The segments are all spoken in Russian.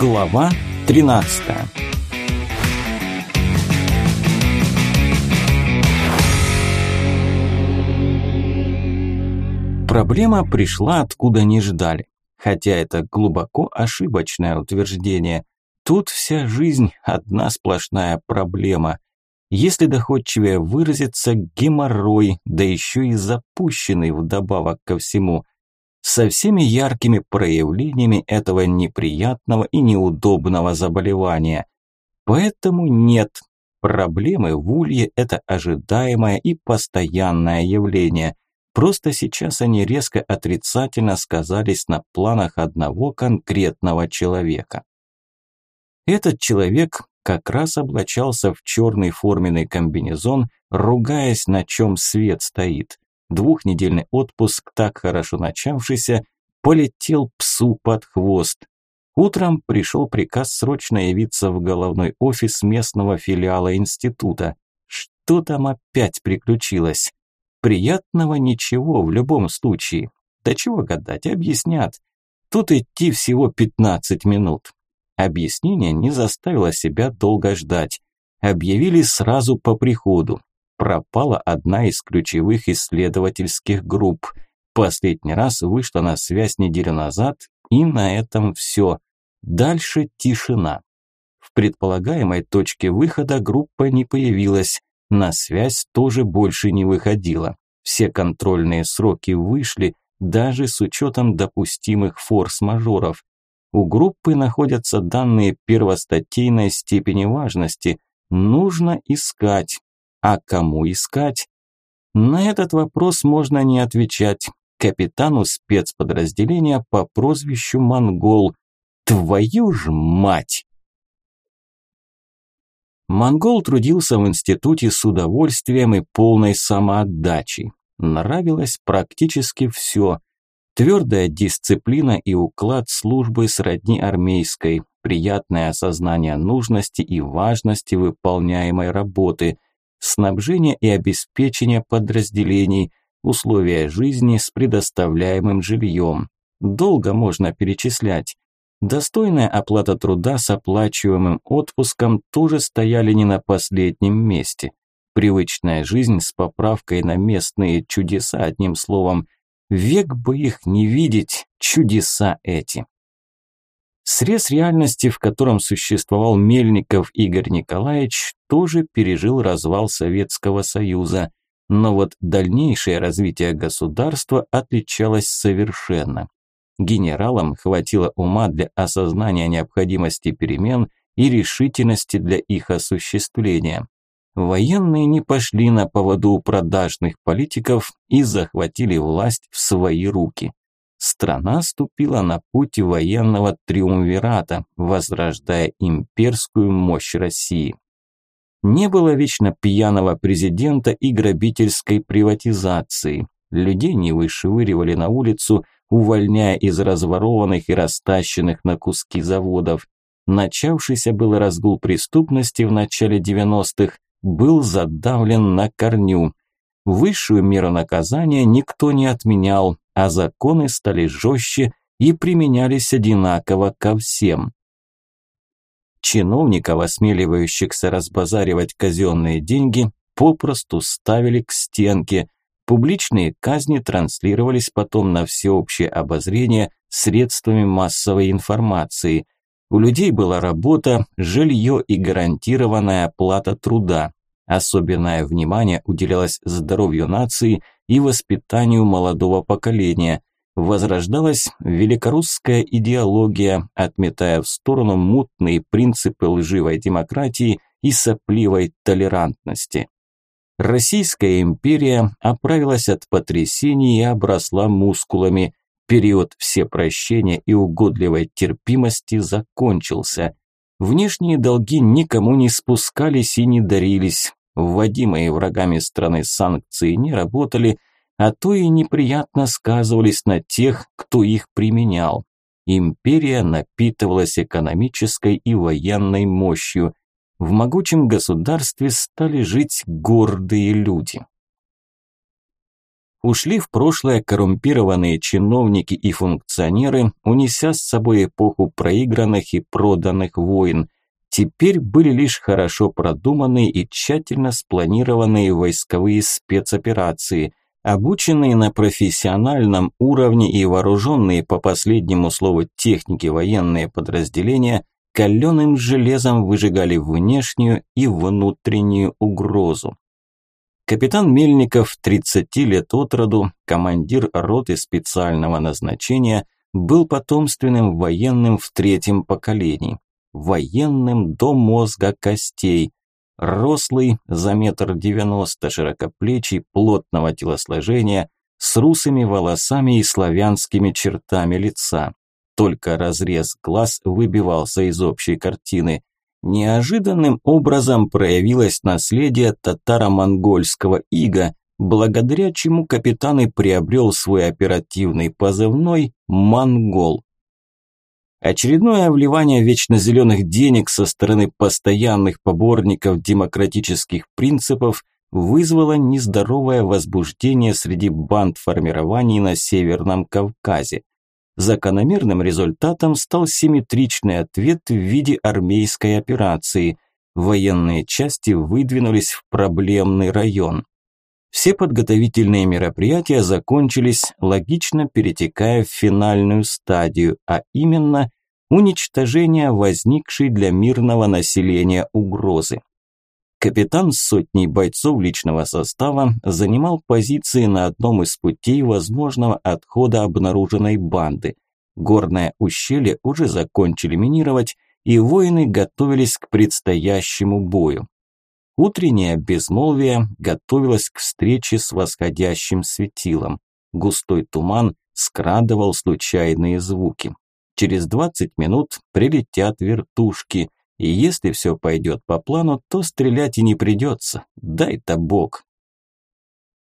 Глава 13 Проблема пришла откуда не ждали. Хотя это глубоко ошибочное утверждение. Тут вся жизнь – одна сплошная проблема. Если доходчивее выразиться, геморрой, да еще и запущенный вдобавок ко всему – со всеми яркими проявлениями этого неприятного и неудобного заболевания. Поэтому нет, проблемы в улье – это ожидаемое и постоянное явление. Просто сейчас они резко отрицательно сказались на планах одного конкретного человека. Этот человек как раз облачался в черный форменный комбинезон, ругаясь, на чем свет стоит. Двухнедельный отпуск, так хорошо начавшийся, полетел псу под хвост. Утром пришел приказ срочно явиться в головной офис местного филиала института. Что там опять приключилось? Приятного ничего в любом случае. Да чего гадать, объяснят. Тут идти всего 15 минут. Объяснение не заставило себя долго ждать. Объявили сразу по приходу пропала одна из ключевых исследовательских групп. Последний раз вышла на связь неделю назад, и на этом все. Дальше тишина. В предполагаемой точке выхода группа не появилась, на связь тоже больше не выходила. Все контрольные сроки вышли, даже с учетом допустимых форс-мажоров. У группы находятся данные первостатейной степени важности. Нужно искать, а кому искать? На этот вопрос можно не отвечать. Капитану спецподразделения по прозвищу Монгол. Твою ж мать! Монгол трудился в институте с удовольствием и полной самоотдачей. Нравилось практически все. Твердая дисциплина и уклад службы сродни армейской, приятное осознание нужности и важности выполняемой работы – снабжение и обеспечение подразделений, условия жизни с предоставляемым жильем. Долго можно перечислять. Достойная оплата труда с оплачиваемым отпуском тоже стояли не на последнем месте. Привычная жизнь с поправкой на местные чудеса, одним словом. Век бы их не видеть, чудеса эти. Срез реальности, в котором существовал Мельников Игорь Николаевич, тоже пережил развал Советского Союза, но вот дальнейшее развитие государства отличалось совершенно. Генералам хватило ума для осознания необходимости перемен и решительности для их осуществления. Военные не пошли на поводу у продажных политиков и захватили власть в свои руки страна ступила на путь военного триумвирата, возрождая имперскую мощь России. Не было вечно пьяного президента и грабительской приватизации. Людей не вышвыривали на улицу, увольняя из разворованных и растащенных на куски заводов. Начавшийся был разгул преступности в начале 90-х был задавлен на корню. Высшую меру наказания никто не отменял, а законы стали жестче и применялись одинаково ко всем. Чиновников, осмеливающихся разбазаривать казенные деньги, попросту ставили к стенке. Публичные казни транслировались потом на всеобщее обозрение средствами массовой информации. У людей была работа, жилье и гарантированная оплата труда. Особенное внимание уделялось здоровью нации и воспитанию молодого поколения. Возрождалась великорусская идеология, отметая в сторону мутные принципы лживой демократии и сопливой толерантности. Российская империя оправилась от потрясений и обросла мускулами. Период всепрощения и угодливой терпимости закончился. Внешние долги никому не спускались и не дарились вводимые врагами страны санкции не работали, а то и неприятно сказывались на тех, кто их применял. Империя напитывалась экономической и военной мощью. В могучем государстве стали жить гордые люди. Ушли в прошлое коррумпированные чиновники и функционеры, унеся с собой эпоху проигранных и проданных войн. Теперь были лишь хорошо продуманные и тщательно спланированные войсковые спецоперации, обученные на профессиональном уровне и вооруженные по последнему слову техники военные подразделения каленым железом выжигали внешнюю и внутреннюю угрозу. Капитан Мельников, 30 лет от роду, командир роты специального назначения, был потомственным военным в третьем поколении. Военным до мозга костей. Рослый, за метр девяносто, широкоплечий, плотного телосложения, с русыми волосами и славянскими чертами лица. Только разрез глаз выбивался из общей картины. Неожиданным образом проявилось наследие татаро-монгольского ига, благодаря чему капитан и приобрел свой оперативный позывной «Монгол». Очередное вливание вечно зеленых денег со стороны постоянных поборников демократических принципов вызвало нездоровое возбуждение среди банд формирований на Северном Кавказе. Закономерным результатом стал симметричный ответ в виде армейской операции. Военные части выдвинулись в проблемный район. Все подготовительные мероприятия закончились, логично перетекая в финальную стадию, а именно уничтожение возникшей для мирного населения угрозы. Капитан с сотней бойцов личного состава занимал позиции на одном из путей возможного отхода обнаруженной банды. Горное ущелье уже закончили минировать, и воины готовились к предстоящему бою. Утреннее безмолвие готовилось к встрече с восходящим светилом. Густой туман скрадывал случайные звуки. Через 20 минут прилетят вертушки – и если все пойдет по плану, то стрелять и не придется. Дай-то бог.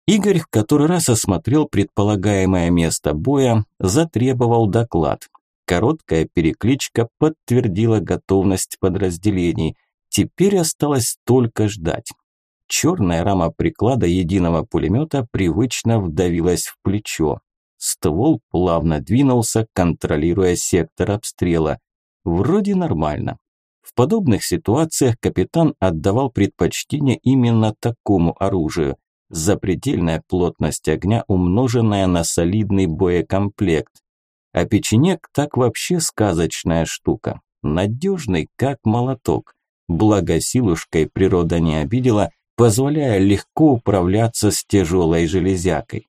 Игорь который раз осмотрел предполагаемое место боя, затребовал доклад. Короткая перекличка подтвердила готовность подразделений. Теперь осталось только ждать. Черная рама приклада единого пулемета привычно вдавилась в плечо. Ствол плавно двинулся, контролируя сектор обстрела. Вроде нормально. В подобных ситуациях капитан отдавал предпочтение именно такому оружию. Запредельная плотность огня, умноженная на солидный боекомплект. А печенек так вообще сказочная штука. Надежный, как молоток. Благо силушкой природа не обидела, позволяя легко управляться с тяжелой железякой.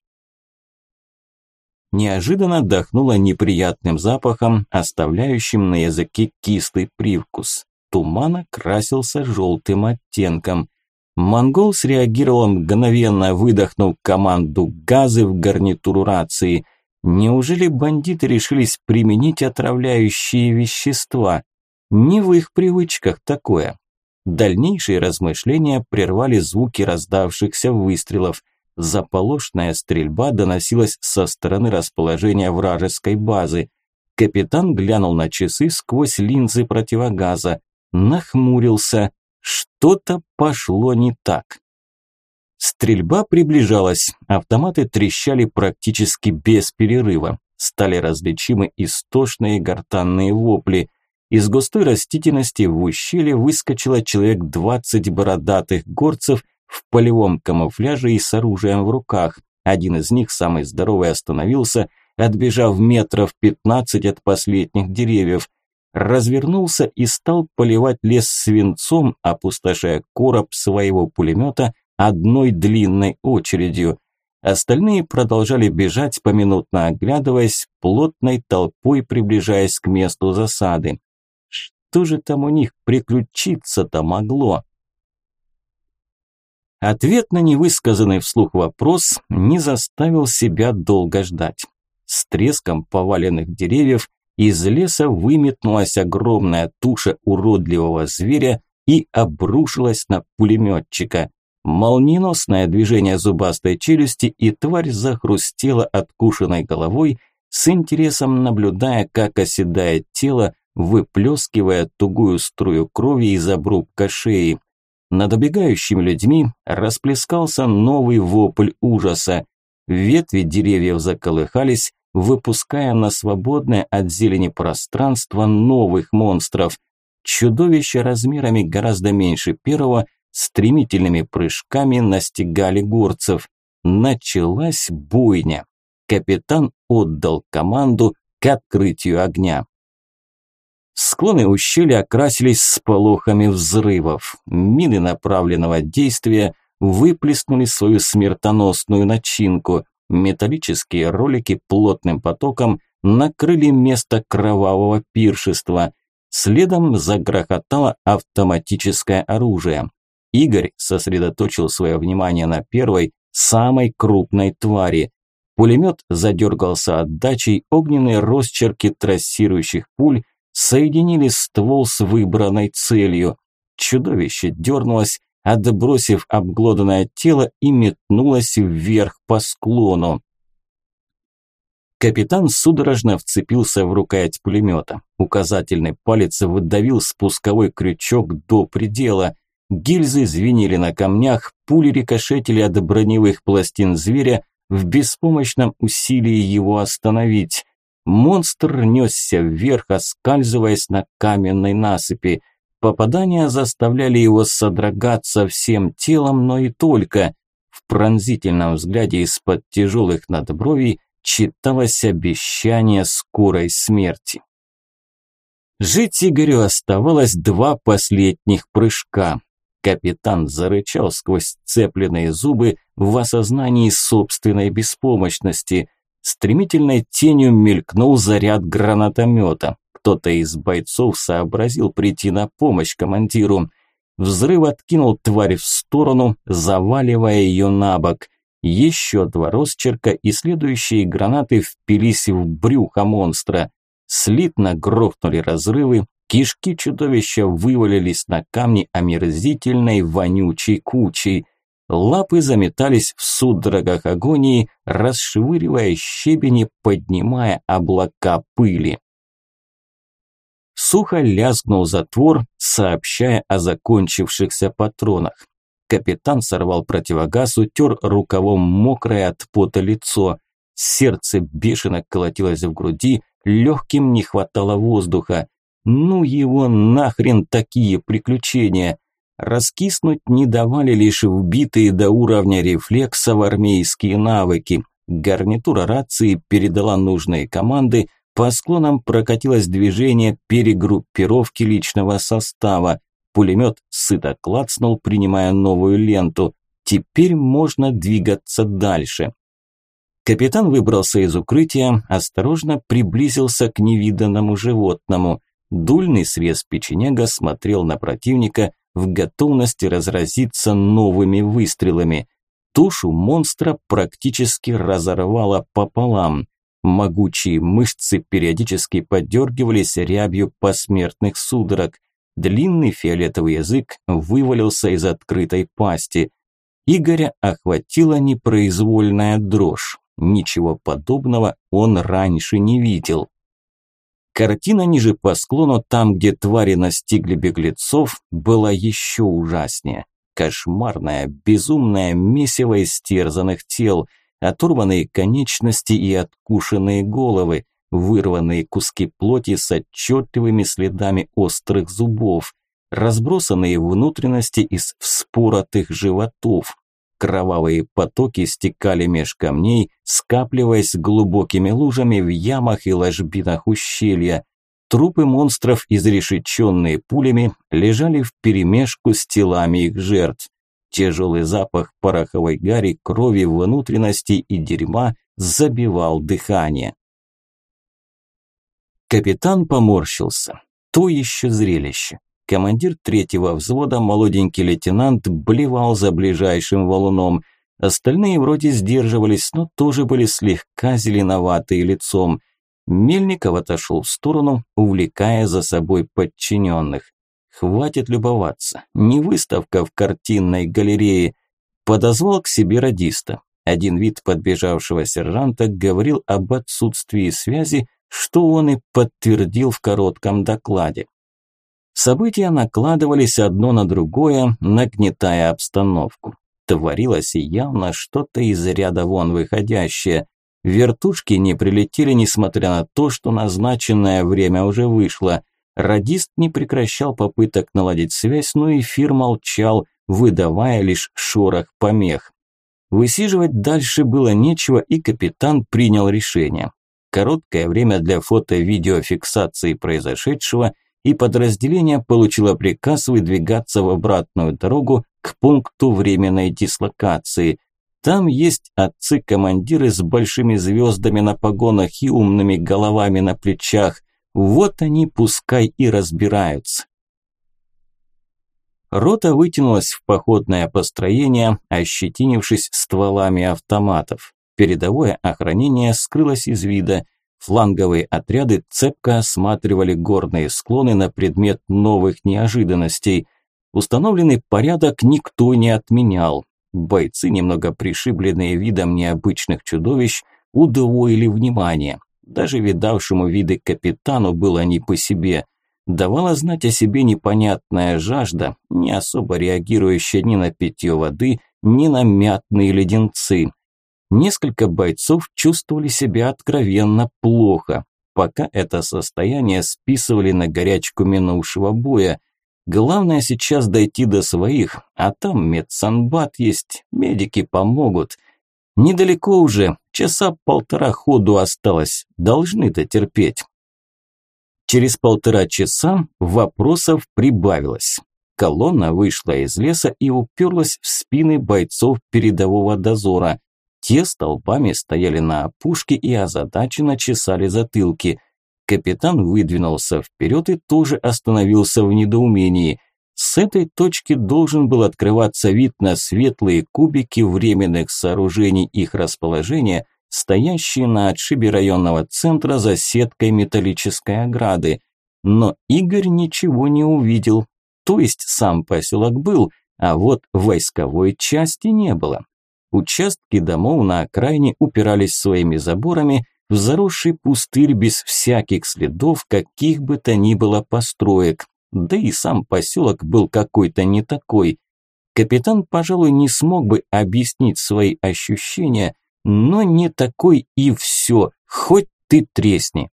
Неожиданно дохнуло неприятным запахом, оставляющим на языке кислый привкус туман окрасился желтым оттенком. Монгол среагировал мгновенно, выдохнув команду газы в гарнитуру рации. Неужели бандиты решились применить отравляющие вещества? Не в их привычках такое. Дальнейшие размышления прервали звуки раздавшихся выстрелов. Заполошная стрельба доносилась со стороны расположения вражеской базы. Капитан глянул на часы сквозь линзы противогаза нахмурился. Что-то пошло не так. Стрельба приближалась, автоматы трещали практически без перерыва. Стали различимы истошные гортанные вопли. Из густой растительности в ущелье выскочило человек двадцать бородатых горцев в полевом камуфляже и с оружием в руках. Один из них, самый здоровый, остановился, отбежав метров пятнадцать от последних деревьев развернулся и стал поливать лес свинцом, опустошая короб своего пулемета одной длинной очередью. Остальные продолжали бежать, поминутно оглядываясь, плотной толпой приближаясь к месту засады. Что же там у них приключиться-то могло? Ответ на невысказанный вслух вопрос не заставил себя долго ждать. С треском поваленных деревьев из леса выметнулась огромная туша уродливого зверя и обрушилась на пулеметчика. Молниеносное движение зубастой челюсти, и тварь захрустела откушенной головой, с интересом наблюдая, как оседает тело, выплескивая тугую струю крови из обрубка шеи. Над обегающими людьми расплескался новый вопль ужаса. ветви деревьев заколыхались, выпуская на свободное от зелени пространство новых монстров. Чудовища размерами гораздо меньше первого, стремительными прыжками настигали горцев. Началась бойня. Капитан отдал команду к открытию огня. Склоны ущелья окрасились сполохами взрывов. Мины направленного действия выплеснули свою смертоносную начинку. Металлические ролики плотным потоком накрыли место кровавого пиршества. Следом загрохотало автоматическое оружие. Игорь сосредоточил свое внимание на первой, самой крупной твари. Пулемет задергался отдачей, огненные росчерки трассирующих пуль соединили ствол с выбранной целью. Чудовище дернулось, отбросив обглоданное тело и метнулось вверх по склону. Капитан судорожно вцепился в рукоять пулемета. Указательный палец выдавил спусковой крючок до предела. Гильзы звенели на камнях, пули рикошетили от броневых пластин зверя в беспомощном усилии его остановить. Монстр несся вверх, оскальзываясь на каменной насыпи. Попадания заставляли его содрогаться всем телом, но и только. В пронзительном взгляде из-под тяжелых надбровий читалось обещание скорой смерти. Жить Игорю оставалось два последних прыжка. Капитан зарычал сквозь цепленные зубы в осознании собственной беспомощности – Стремительной тенью мелькнул заряд гранатомета. Кто-то из бойцов сообразил прийти на помощь командиру. Взрыв откинул тварь в сторону, заваливая ее на бок. Еще два росчерка и следующие гранаты впились в брюхо монстра. Слитно грохнули разрывы, кишки чудовища вывалились на камни омерзительной вонючей кучей. Лапы заметались в судорогах агонии, расшвыривая щебень и поднимая облака пыли. Сухо лязгнул затвор, сообщая о закончившихся патронах. Капитан сорвал противогаз, утер рукавом мокрое от пота лицо. Сердце бешено колотилось в груди, легким не хватало воздуха. Ну его нахрен такие приключения! Раскиснуть не давали лишь вбитые до уровня рефлексов армейские навыки. Гарнитура рации передала нужные команды, по склонам прокатилось движение перегруппировки личного состава. Пулемет сыто клацнул, принимая новую ленту. Теперь можно двигаться дальше. Капитан выбрался из укрытия, осторожно приблизился к невиданному животному. Дульный срез печенега смотрел на противника, в готовности разразиться новыми выстрелами. Тушу монстра практически разорвало пополам. Могучие мышцы периодически подергивались рябью посмертных судорог. Длинный фиолетовый язык вывалился из открытой пасти. Игоря охватила непроизвольная дрожь. Ничего подобного он раньше не видел. Картина ниже по склону, там, где твари настигли беглецов, была еще ужаснее. Кошмарное, безумное месиво истерзанных тел, оторванные конечности и откушенные головы, вырванные куски плоти с отчетливыми следами острых зубов, разбросанные внутренности из вспоротых животов, Кровавые потоки стекали меж камней, скапливаясь глубокими лужами в ямах и ложбинах ущелья. Трупы монстров, изрешеченные пулями, лежали вперемешку с телами их жертв. Тяжелый запах пороховой гари, крови, внутренностей и дерьма забивал дыхание. Капитан поморщился. То еще зрелище. Командир третьего взвода, молоденький лейтенант, блевал за ближайшим валуном. Остальные вроде сдерживались, но тоже были слегка зеленоватые лицом. Мельников отошел в сторону, увлекая за собой подчиненных. Хватит любоваться, не выставка в картинной галерее. Подозвал к себе радиста. Один вид подбежавшего сержанта говорил об отсутствии связи, что он и подтвердил в коротком докладе. События накладывались одно на другое, нагнетая обстановку. творилось явно что-то из ряда вон выходящее. Вертушки не прилетели, несмотря на то, что назначенное время уже вышло. Радист не прекращал попыток наладить связь, но эфир молчал, выдавая лишь шорох помех. Высиживать дальше было нечего, и капитан принял решение. Короткое время для фото-видеофиксации произошедшего, и подразделение получило приказ выдвигаться в обратную дорогу к пункту временной дислокации. Там есть отцы-командиры с большими звездами на погонах и умными головами на плечах. Вот они пускай и разбираются. Рота вытянулась в походное построение, ощетинившись стволами автоматов. Передовое охранение скрылось из вида. Фланговые отряды цепко осматривали горные склоны на предмет новых неожиданностей. Установленный порядок никто не отменял. Бойцы, немного пришибленные видом необычных чудовищ, удвоили внимание. Даже видавшему виды капитану было не по себе – давала знать о себе непонятная жажда, не особо реагирующая ни на питье воды, ни на мятные леденцы. Несколько бойцов чувствовали себя откровенно плохо, пока это состояние списывали на горячку минувшего боя. Главное сейчас дойти до своих, а там медсанбат есть, медики помогут. Недалеко уже, часа полтора ходу осталось, должны-то терпеть. Через полтора часа вопросов прибавилось. Колонна вышла из леса и уперлась в спины бойцов передового дозора. Те столбами стояли на опушке и озадаченно чесали затылки. Капитан выдвинулся вперед и тоже остановился в недоумении. С этой точки должен был открываться вид на светлые кубики временных сооружений их расположения – стоящие на отшибе районного центра за сеткой металлической ограды. Но Игорь ничего не увидел. То есть сам поселок был, а вот войсковой части не было. Участки домов на окраине упирались своими заборами в заросший пустырь без всяких следов каких бы то ни было построек. Да и сам поселок был какой-то не такой. Капитан, пожалуй, не смог бы объяснить свои ощущения, но не такой и все, хоть ты тресни.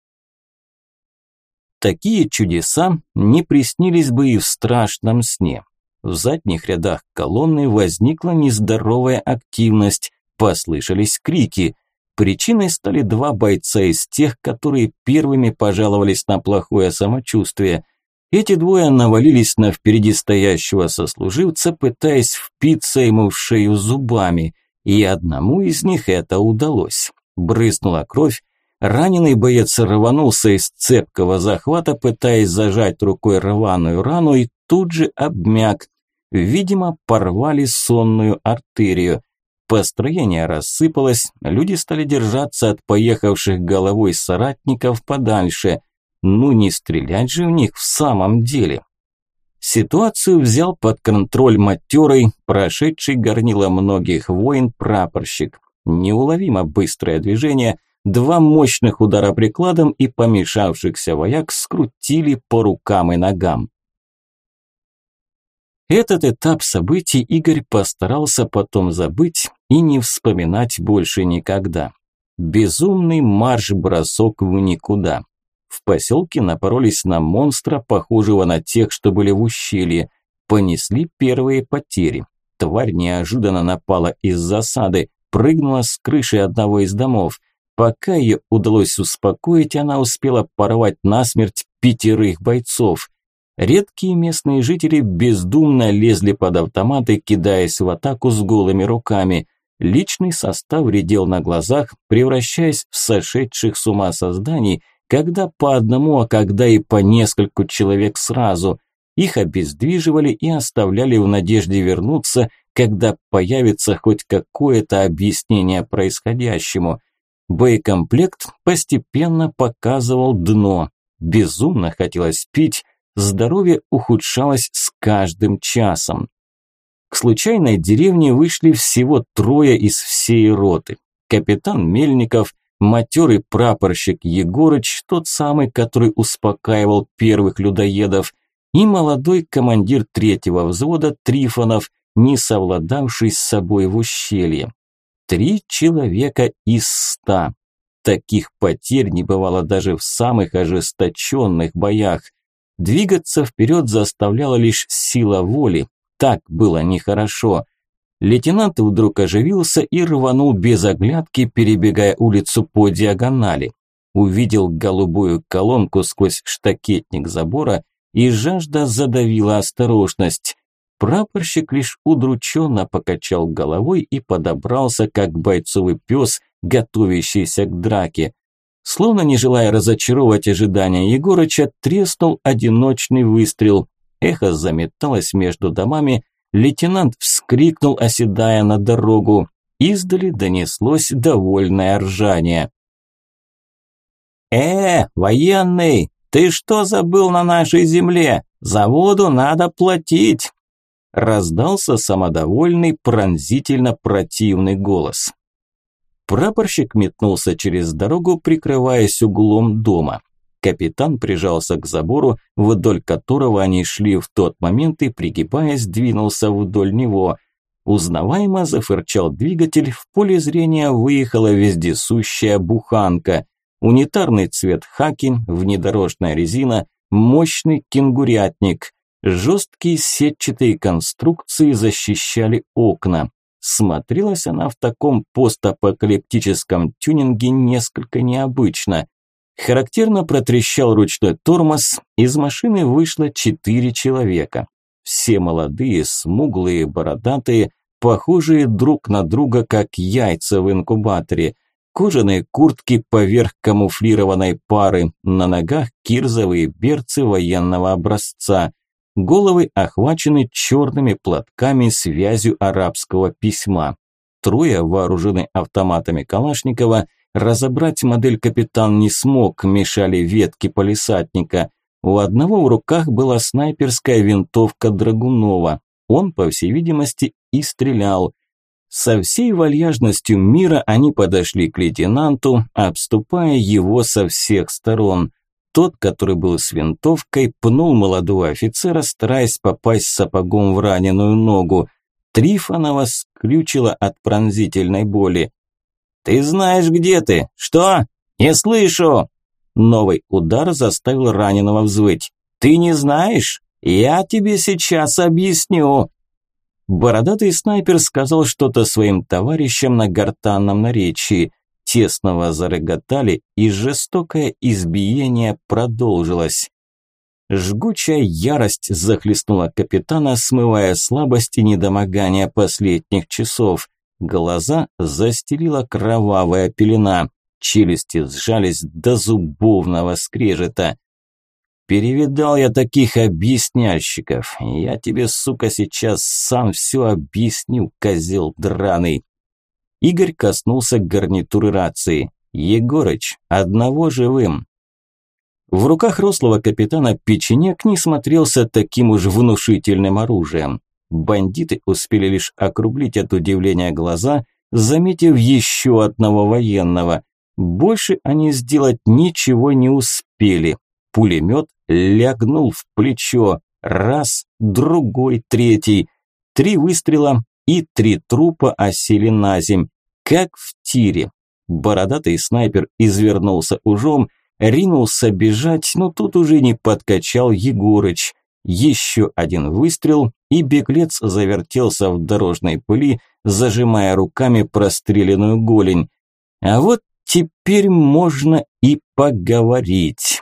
Такие чудеса не приснились бы и в страшном сне. В задних рядах колонны возникла нездоровая активность, послышались крики. Причиной стали два бойца из тех, которые первыми пожаловались на плохое самочувствие. Эти двое навалились на впереди стоящего сослуживца, пытаясь впиться ему в шею зубами. И одному из них это удалось. Брызнула кровь, раненый боец рванулся из цепкого захвата, пытаясь зажать рукой рваную рану и тут же обмяк. Видимо, порвали сонную артерию. Построение рассыпалось, люди стали держаться от поехавших головой соратников подальше. Ну не стрелять же в них в самом деле. Ситуацию взял под контроль матерый, прошедший горнило многих войн прапорщик. Неуловимо быстрое движение, два мощных удара прикладом и помешавшихся вояк скрутили по рукам и ногам. Этот этап событий Игорь постарался потом забыть и не вспоминать больше никогда. Безумный марш-бросок в никуда. В поселке напоролись на монстра, похожего на тех, что были в ущелье. Понесли первые потери. Тварь неожиданно напала из засады, прыгнула с крыши одного из домов. Пока ее удалось успокоить, она успела порвать насмерть пятерых бойцов. Редкие местные жители бездумно лезли под автоматы, кидаясь в атаку с голыми руками. Личный состав редел на глазах, превращаясь в сошедших с ума созданий, когда по одному, а когда и по нескольку человек сразу. Их обездвиживали и оставляли в надежде вернуться, когда появится хоть какое-то объяснение происходящему. Боекомплект постепенно показывал дно. Безумно хотелось пить, здоровье ухудшалось с каждым часом. К случайной деревне вышли всего трое из всей роты. Капитан Мельников, матерый прапорщик Егорыч, тот самый, который успокаивал первых людоедов, и молодой командир третьего взвода Трифонов, не совладавший с собой в ущелье. Три человека из ста. Таких потерь не бывало даже в самых ожесточенных боях. Двигаться вперед заставляла лишь сила воли. Так было нехорошо. Лейтенант вдруг оживился и рванул без оглядки, перебегая улицу по диагонали. Увидел голубую колонку сквозь штакетник забора, и жажда задавила осторожность. Прапорщик лишь удрученно покачал головой и подобрался, как бойцовый пес, готовящийся к драке. Словно не желая разочаровать ожидания Егорыча, треснул одиночный выстрел. Эхо заметалось между домами, лейтенант вскрикнул, оседая на дорогу. Издали донеслось довольное ржание. «Э, военный, ты что забыл на нашей земле? За воду надо платить!» Раздался самодовольный, пронзительно противный голос. Прапорщик метнулся через дорогу, прикрываясь углом дома. Капитан прижался к забору, вдоль которого они шли в тот момент и, пригибаясь, двинулся вдоль него. Узнаваемо зафырчал двигатель, в поле зрения выехала вездесущая буханка. Унитарный цвет хаки, внедорожная резина, мощный кенгурятник. Жесткие сетчатые конструкции защищали окна. Смотрелась она в таком постапокалиптическом тюнинге несколько необычно. Характерно протрещал ручной тормоз, из машины вышло четыре человека. Все молодые, смуглые, бородатые, похожие друг на друга, как яйца в инкубаторе. Кожаные куртки поверх камуфлированной пары, на ногах кирзовые берцы военного образца. Головы охвачены черными платками связью арабского письма. Трое вооружены автоматами Калашникова. Разобрать модель капитан не смог, мешали ветки полисадника. У одного в руках была снайперская винтовка Драгунова. Он, по всей видимости, и стрелял. Со всей вальяжностью мира они подошли к лейтенанту, обступая его со всех сторон. Тот, который был с винтовкой, пнул молодого офицера, стараясь попасть сапогом в раненую ногу. Трифонова скрючила от пронзительной боли. «Ты знаешь, где ты? Что? Не слышу!» Новый удар заставил раненого взвыть. «Ты не знаешь? Я тебе сейчас объясню!» Бородатый снайпер сказал что-то своим товарищам на гортанном наречии тесного зарыготали, и жестокое избиение продолжилось. Жгучая ярость захлестнула капитана, смывая слабость и недомогание последних часов. Глаза застелила кровавая пелена, челюсти сжались до зубовного скрежета. Перевидал я таких объясняльщиков. Я тебе, сука, сейчас сам все объясню, козел драный. Игорь коснулся гарнитуры рации. «Егорыч, одного живым!» В руках рослого капитана печенек не смотрелся таким уж внушительным оружием. Бандиты успели лишь округлить от удивления глаза, заметив еще одного военного. Больше они сделать ничего не успели. Пулемет лягнул в плечо. Раз, другой, третий. Три выстрела, и три трупа осели на земь, как в тире. Бородатый снайпер извернулся ужом, ринулся бежать, но тут уже не подкачал Егорыч. Еще один выстрел, и беглец завертелся в дорожной пыли, зажимая руками простреленную голень. А вот теперь можно и поговорить.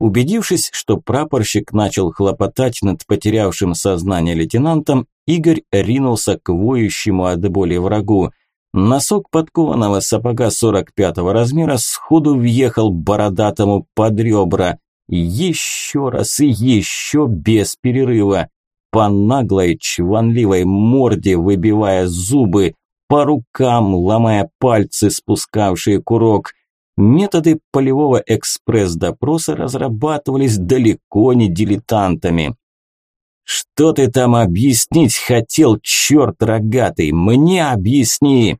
Убедившись, что прапорщик начал хлопотать над потерявшим сознание лейтенантом, Игорь ринулся к воющему от боли врагу. Носок подкованного сапога 45-го размера сходу въехал бородатому под ребра. Еще раз и еще без перерыва. По наглой чванливой морде выбивая зубы, по рукам ломая пальцы, спускавшие курок. Методы полевого экспресс-допроса разрабатывались далеко не дилетантами. «Что ты там объяснить хотел, черт рогатый? Мне объясни!»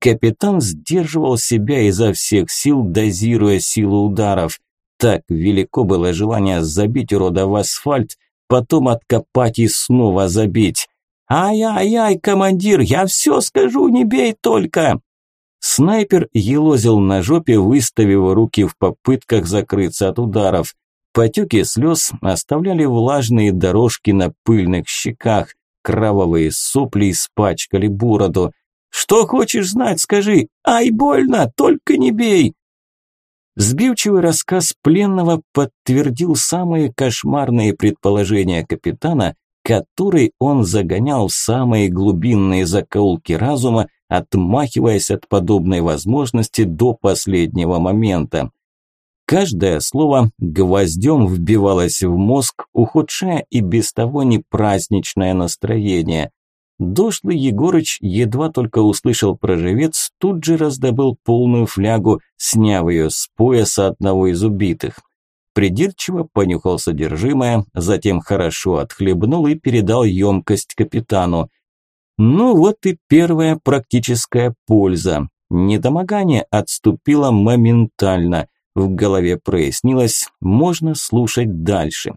Капитан сдерживал себя изо всех сил, дозируя силу ударов. Так велико было желание забить урода в асфальт, потом откопать и снова забить. «Ай-ай-ай, командир, я все скажу, не бей только!» Снайпер елозил на жопе, выставив руки в попытках закрыться от ударов. Потеки слез оставляли влажные дорожки на пыльных щеках, кровавые сопли испачкали бороду. «Что хочешь знать, скажи! Ай, больно, только не бей!» Сбивчивый рассказ пленного подтвердил самые кошмарные предположения капитана, который он загонял в самые глубинные закоулки разума, отмахиваясь от подобной возможности до последнего момента. Каждое слово гвоздем вбивалось в мозг, ухудшая и без того непраздничное настроение. Дошлый Егорыч едва только услышал про тут же раздобыл полную флягу, сняв ее с пояса одного из убитых. Придирчиво понюхал содержимое, затем хорошо отхлебнул и передал емкость капитану. Ну вот и первая практическая польза. Недомогание отступило моментально. В голове прояснилось, можно слушать дальше.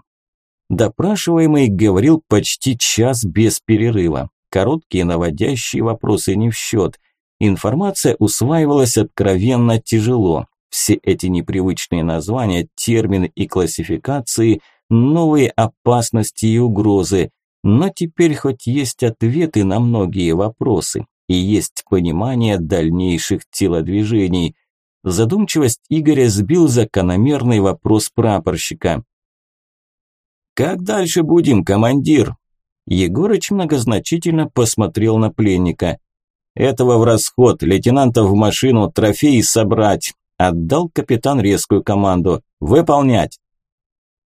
Допрашиваемый говорил почти час без перерыва. Короткие наводящие вопросы не в счет. Информация усваивалась откровенно тяжело. Все эти непривычные названия, термины и классификации, новые опасности и угрозы. Но теперь хоть есть ответы на многие вопросы и есть понимание дальнейших телодвижений. Задумчивость Игоря сбил закономерный вопрос прапорщика. «Как дальше будем, командир?» Егорыч многозначительно посмотрел на пленника. «Этого в расход, лейтенанта в машину, трофеи собрать!» Отдал капитан резкую команду. «Выполнять!»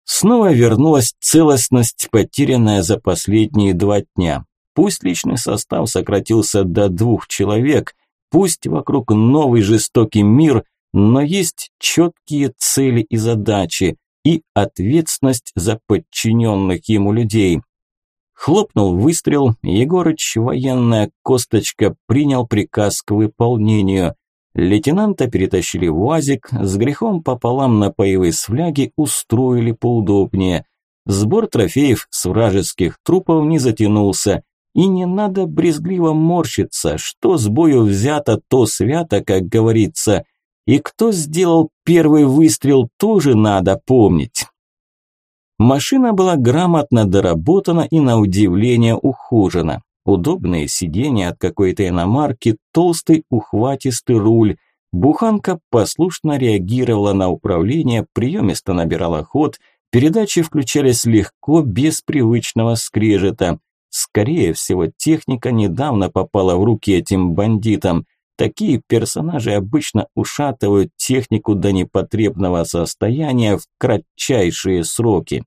Снова вернулась целостность, потерянная за последние два дня. Пусть личный состав сократился до двух человек, пусть вокруг новый жестокий мир, но есть четкие цели и задачи и ответственность за подчиненных ему людей. Хлопнул выстрел, Егорыч, военная косточка, принял приказ к выполнению. Лейтенанта перетащили в УАЗик, с грехом пополам напоив из фляги, устроили поудобнее. Сбор трофеев с вражеских трупов не затянулся. И не надо брезгливо морщиться, что с бою взято, то свято, как говорится. И кто сделал первый выстрел, тоже надо помнить. Машина была грамотно доработана и на удивление ухожена. Удобные сиденья от какой-то иномарки, толстый ухватистый руль. Буханка послушно реагировала на управление, приемисто набирала ход, передачи включались легко, без привычного скрежета. Скорее всего, техника недавно попала в руки этим бандитам. Такие персонажи обычно ушатывают технику до непотребного состояния в кратчайшие сроки.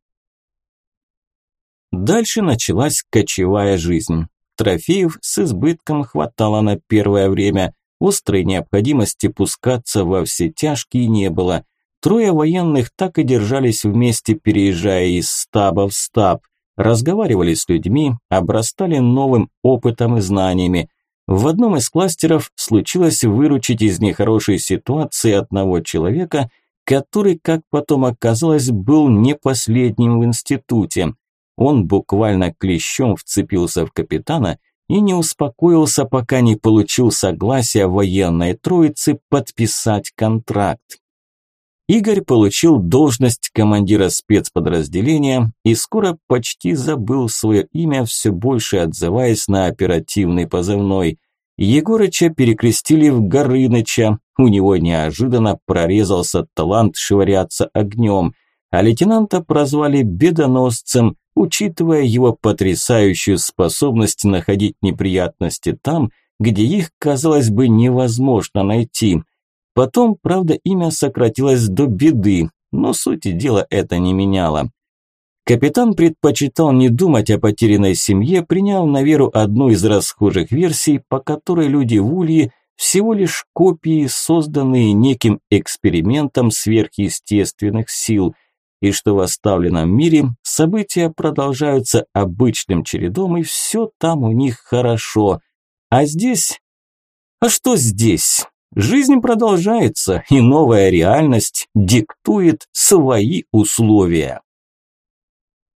Дальше началась кочевая жизнь. Трофеев с избытком хватало на первое время. Острой необходимости пускаться во все тяжкие не было. Трое военных так и держались вместе, переезжая из стаба в стаб. Разговаривали с людьми, обрастали новым опытом и знаниями. В одном из кластеров случилось выручить из нехорошей ситуации одного человека, который, как потом оказалось, был не последним в институте. Он буквально клещом вцепился в капитана и не успокоился, пока не получил согласия военной троицы подписать контракт. Игорь получил должность командира спецподразделения и скоро почти забыл свое имя, все больше отзываясь на оперативный позывной. Егорыча перекрестили в Горыныча, у него неожиданно прорезался талант швыряться огнем, а лейтенанта прозвали бедоносцем, учитывая его потрясающую способность находить неприятности там, где их, казалось бы, невозможно найти. Потом, правда, имя сократилось до беды, но сути дела это не меняло. Капитан предпочитал не думать о потерянной семье, принял на веру одну из расхожих версий, по которой люди в Улье всего лишь копии, созданные неким экспериментом сверхъестественных сил – и что в оставленном мире события продолжаются обычным чередом, и все там у них хорошо. А здесь... А что здесь? Жизнь продолжается, и новая реальность диктует свои условия.